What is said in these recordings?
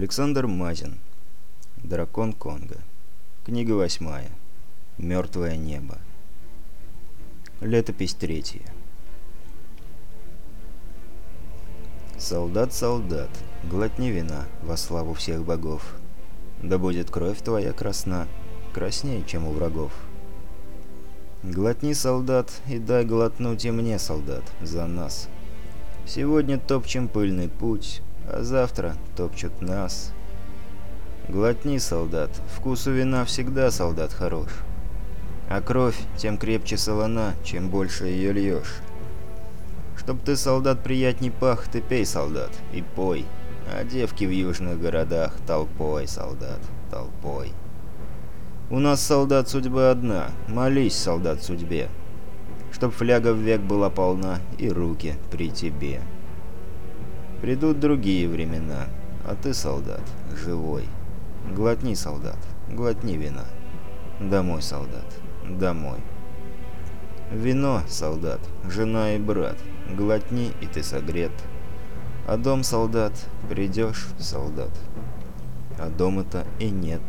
Александр Мазин. Дракон Конго. Книга восьмая. Мертвое небо. Летопись третья. Солдат, солдат, глотни вина во славу всех богов. Да будет кровь твоя красна, краснее, чем у врагов. Глотни, солдат, и дай глотнуть и мне, солдат, за нас. Сегодня топчем пыльный путь, а завтра топчут нас. Глотни, солдат, вкус у вина всегда, солдат, хорош. А кровь тем крепче солона, чем больше ее льешь. Чтоб ты, солдат, приятней пах, ты пей, солдат, и пой. А девки в южных городах толпой, солдат, толпой. У нас, солдат, судьба одна, молись, солдат, судьбе. Чтоб фляга в век была полна и руки при тебе. Придут другие времена, а ты, солдат, живой. Глотни, солдат, глотни вина. Домой, солдат, домой. Вино, солдат, жена и брат, глотни, и ты согрет. А дом, солдат, придешь, солдат. А дома-то и нет.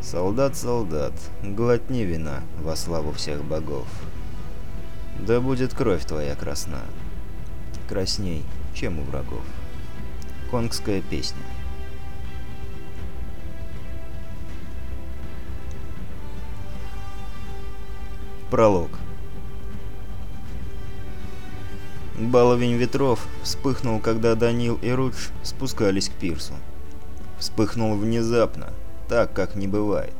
Солдат, солдат, глотни вина во славу всех богов. Да будет кровь твоя красна красней, чем у врагов. Конгская песня. Пролог. Баловень ветров вспыхнул, когда Данил и Рудж спускались к пирсу. Вспыхнул внезапно, так как не бывает.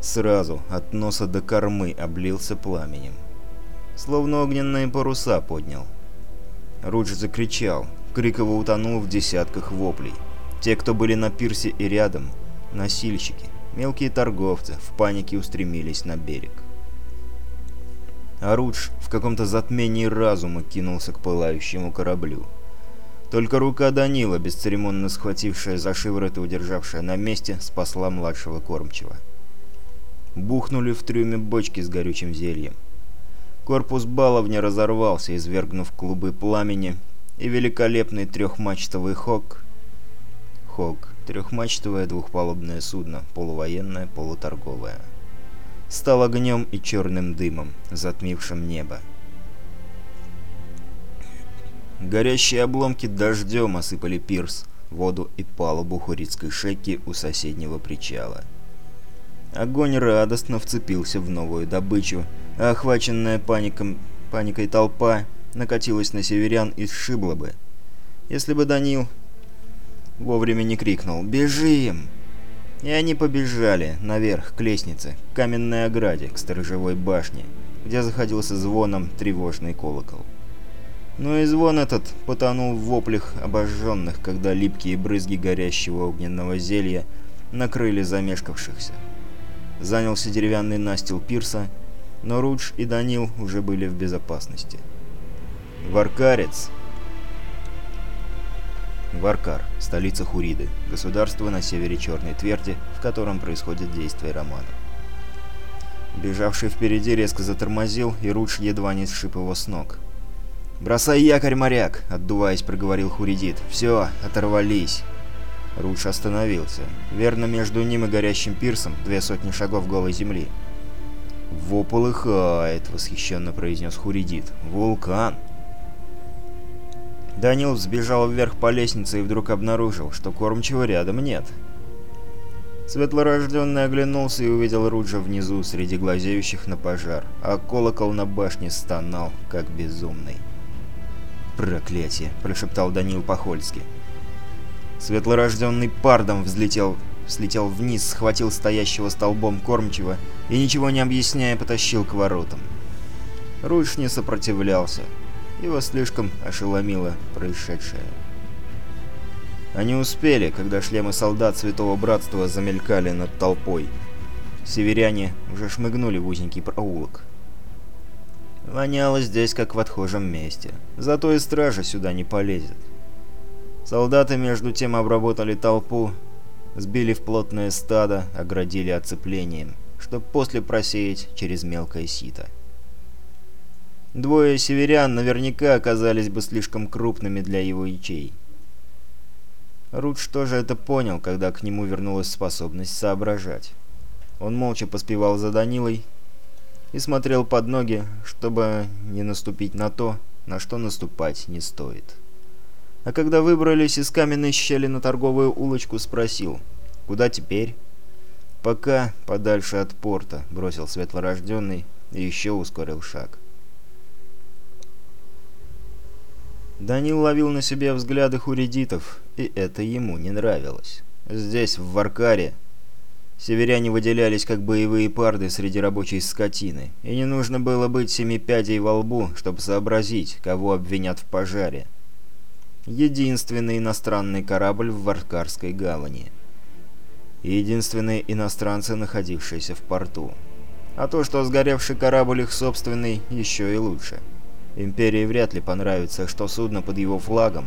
Сразу от носа до кормы облился пламенем. Словно огненные паруса поднял, Рудж закричал. Крик его утонул в десятках воплей. Те, кто были на пирсе и рядом, носильщики, мелкие торговцы, в панике устремились на берег. А Рудж в каком-то затмении разума кинулся к пылающему кораблю. Только рука Данила, бесцеремонно схватившая за шиворот и удержавшая на месте, спасла младшего кормчего. Бухнули в трюме бочки с горючим зельем. Корпус баловня разорвался, извергнув клубы пламени, и великолепный трехмачтовый хок... Хок. Трехмачтовое двухпалубное судно, полувоенное, полуторговое. Стал огнем и черным дымом, затмившим небо. Горящие обломки дождем осыпали пирс, воду и палубу хурицкой шеки у соседнего причала. Огонь радостно вцепился в новую добычу — охваченная паником, паникой толпа накатилась на северян и сшибла бы. Если бы Данил вовремя не крикнул «Бежим!» И они побежали наверх к лестнице, к каменной ограде, к сторожевой башне, где заходился звоном тревожный колокол. Но и звон этот потонул в воплях обожженных, когда липкие брызги горящего огненного зелья накрыли замешкавшихся занялся деревянный настил пирса но Рудж и Данил уже были в безопасности. Варкарец. Варкар, столица Хуриды, государство на севере Черной Тверди, в котором происходит действие романа. Бежавший впереди резко затормозил, и Рудж едва не сшиб его с ног. «Бросай якорь, моряк!» — отдуваясь, проговорил Хуридит. «Все, оторвались!» Рудж остановился. Верно, между ним и горящим пирсом две сотни шагов голой земли. «Во полыхает!» — восхищенно произнес Хуридит. «Вулкан!» Данил взбежал вверх по лестнице и вдруг обнаружил, что кормчего рядом нет. Светлорожденный оглянулся и увидел Руджа внизу, среди глазеющих на пожар, а колокол на башне стонал, как безумный. «Проклятие!» — прошептал Данил по-хольски. Светлорожденный пардом взлетел слетел вниз, схватил стоящего столбом кормчего и, ничего не объясняя, потащил к воротам. Руш не сопротивлялся. Его слишком ошеломило происшедшее. Они успели, когда шлемы солдат Святого Братства замелькали над толпой. Северяне уже шмыгнули в узенький проулок. Воняло здесь, как в отхожем месте. Зато и стража сюда не полезет. Солдаты между тем обработали толпу Сбили в плотное стадо, оградили оцеплением, чтоб после просеять через мелкое сито. Двое северян наверняка оказались бы слишком крупными для его ячей. Рудж тоже это понял, когда к нему вернулась способность соображать. Он молча поспевал за Данилой и смотрел под ноги, чтобы не наступить на то, на что наступать не стоит. А когда выбрались из каменной щели на торговую улочку, спросил, «Куда теперь?» «Пока подальше от порта», — бросил светлорожденный и еще ускорил шаг. Данил ловил на себе взгляды хуридитов, и это ему не нравилось. Здесь, в Варкаре, северяне выделялись как боевые парды среди рабочей скотины, и не нужно было быть семипядей во лбу, чтобы сообразить, кого обвинят в пожаре единственный иностранный корабль в Варкарской гавани. Единственные иностранцы, находившиеся в порту. А то, что сгоревший корабль их собственный, еще и лучше. Империи вряд ли понравится, что судно под его флагом,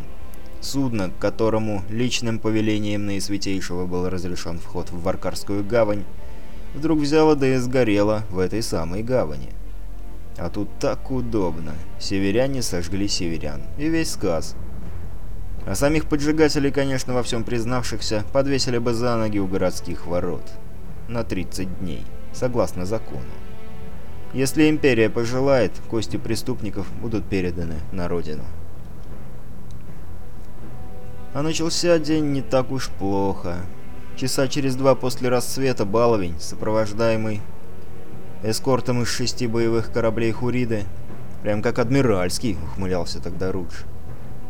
судно, которому личным повелением Наисвятейшего был разрешен вход в Варкарскую гавань, вдруг взяло да и сгорело в этой самой гавани. А тут так удобно. Северяне сожгли северян. И весь сказ. А самих поджигателей, конечно, во всем признавшихся, подвесили бы за ноги у городских ворот. На 30 дней, согласно закону. Если империя пожелает, кости преступников будут переданы на родину. А начался день не так уж плохо. Часа через два после рассвета баловень, сопровождаемый эскортом из шести боевых кораблей Хуриды, прям как адмиральский, ухмылялся тогда Рудж,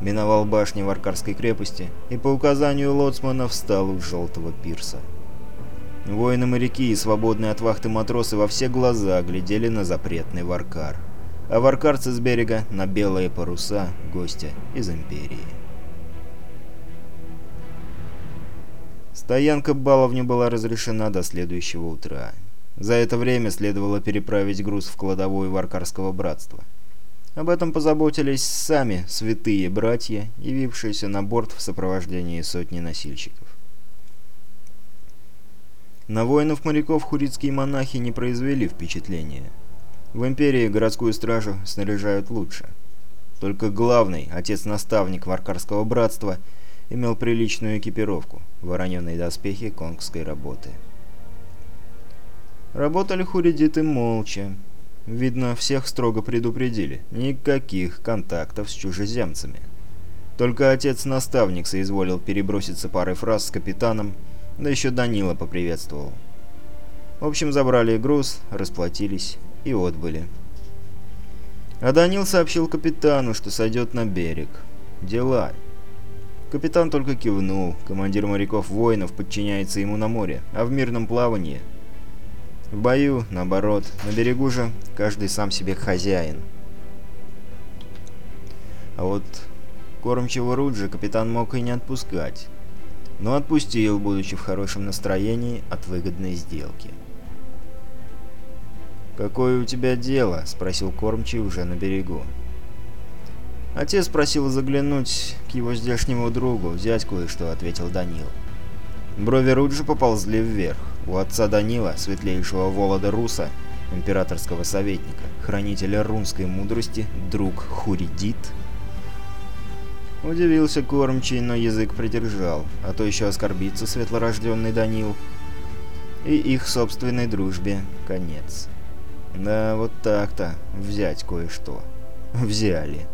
миновал башни Варкарской крепости и по указанию лоцмана встал у желтого пирса. Воины-моряки и свободные от вахты матросы во все глаза глядели на запретный Варкар, а варкарцы с берега на белые паруса гостя из Империи. Стоянка баловни была разрешена до следующего утра. За это время следовало переправить груз в кладовую Варкарского братства. Об этом позаботились сами святые братья, явившиеся на борт в сопровождении сотни носильщиков. На воинов-моряков хурицкие монахи не произвели впечатления. В империи городскую стражу снаряжают лучше. Только главный, отец-наставник варкарского братства, имел приличную экипировку, вороненые доспехи конгской работы. Работали хуридиты молча. Видно, всех строго предупредили. Никаких контактов с чужеземцами. Только отец-наставник соизволил переброситься парой фраз с капитаном, да еще Данила поприветствовал. В общем, забрали груз, расплатились и отбыли. А Данил сообщил капитану, что сойдет на берег. Дела. Капитан только кивнул. Командир моряков-воинов подчиняется ему на море, а в мирном плавании – в бою, наоборот, на берегу же каждый сам себе хозяин. А вот кормчего Руджи капитан мог и не отпускать, но отпустил, будучи в хорошем настроении от выгодной сделки. «Какое у тебя дело?» — спросил кормчий уже на берегу. «Отец просил заглянуть к его здешнему другу, взять кое-что», — ответил Данил. Брови Руджи поползли вверх. У отца Данила, светлейшего Волода Руса, императорского советника, хранителя рунской мудрости, друг Хуридит? Удивился кормчий, но язык придержал, а то еще оскорбится светлорожденный Данил. И их собственной дружбе конец. Да, вот так-то, взять кое-что. Взяли.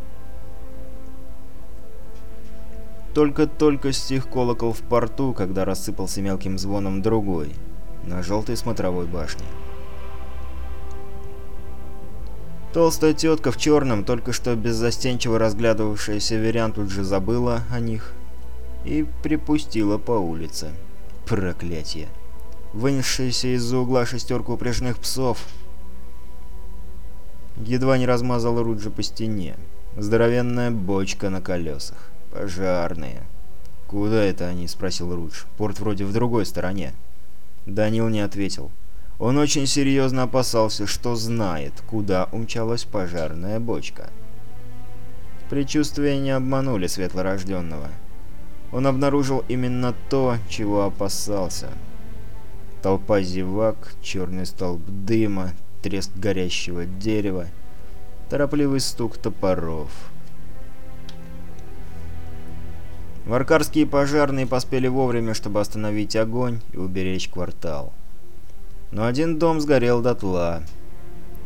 Только-только стих колокол в порту, когда рассыпался мелким звоном другой — на желтой смотровой башне. Толстая тетка в черном, только что беззастенчиво разглядывавшая северян, тут же забыла о них и припустила по улице. Проклятие! Вынесшаяся из-за угла шестерка упряжных псов едва не размазала Руджи по стене. Здоровенная бочка на колесах. Пожарные. «Куда это они?» — спросил Рудж. «Порт вроде в другой стороне». Данил не ответил. Он очень серьезно опасался, что знает, куда умчалась пожарная бочка. Предчувствия не обманули светлорожденного. Он обнаружил именно то, чего опасался. Толпа зевак, черный столб дыма, треск горящего дерева, торопливый стук топоров — Варкарские пожарные поспели вовремя, чтобы остановить огонь и уберечь квартал. Но один дом сгорел дотла.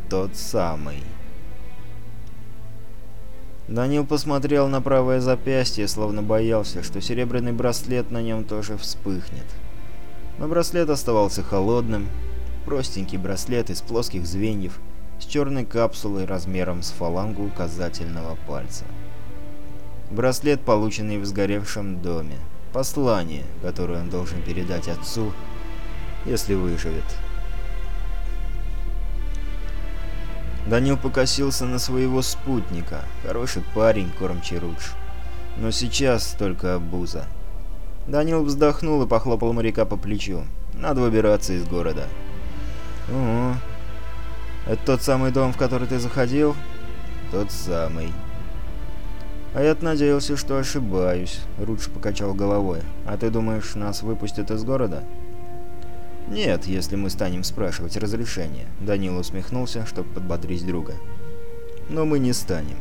Тот самый. Данил посмотрел на правое запястье, словно боялся, что серебряный браслет на нем тоже вспыхнет. Но браслет оставался холодным. Простенький браслет из плоских звеньев с черной капсулой размером с фалангу указательного пальца. Браслет, полученный в сгоревшем доме. Послание, которое он должен передать отцу, если выживет. Данил покосился на своего спутника. Хороший парень, кормчий Рудж. Но сейчас только обуза. Данил вздохнул и похлопал моряка по плечу. Надо выбираться из города. «Угу. Это тот самый дом, в который ты заходил?» «Тот самый». А я надеялся, что ошибаюсь. Рудж покачал головой. А ты думаешь, нас выпустят из города? Нет, если мы станем спрашивать разрешение. Данил усмехнулся, чтобы подбодрить друга. Но мы не станем.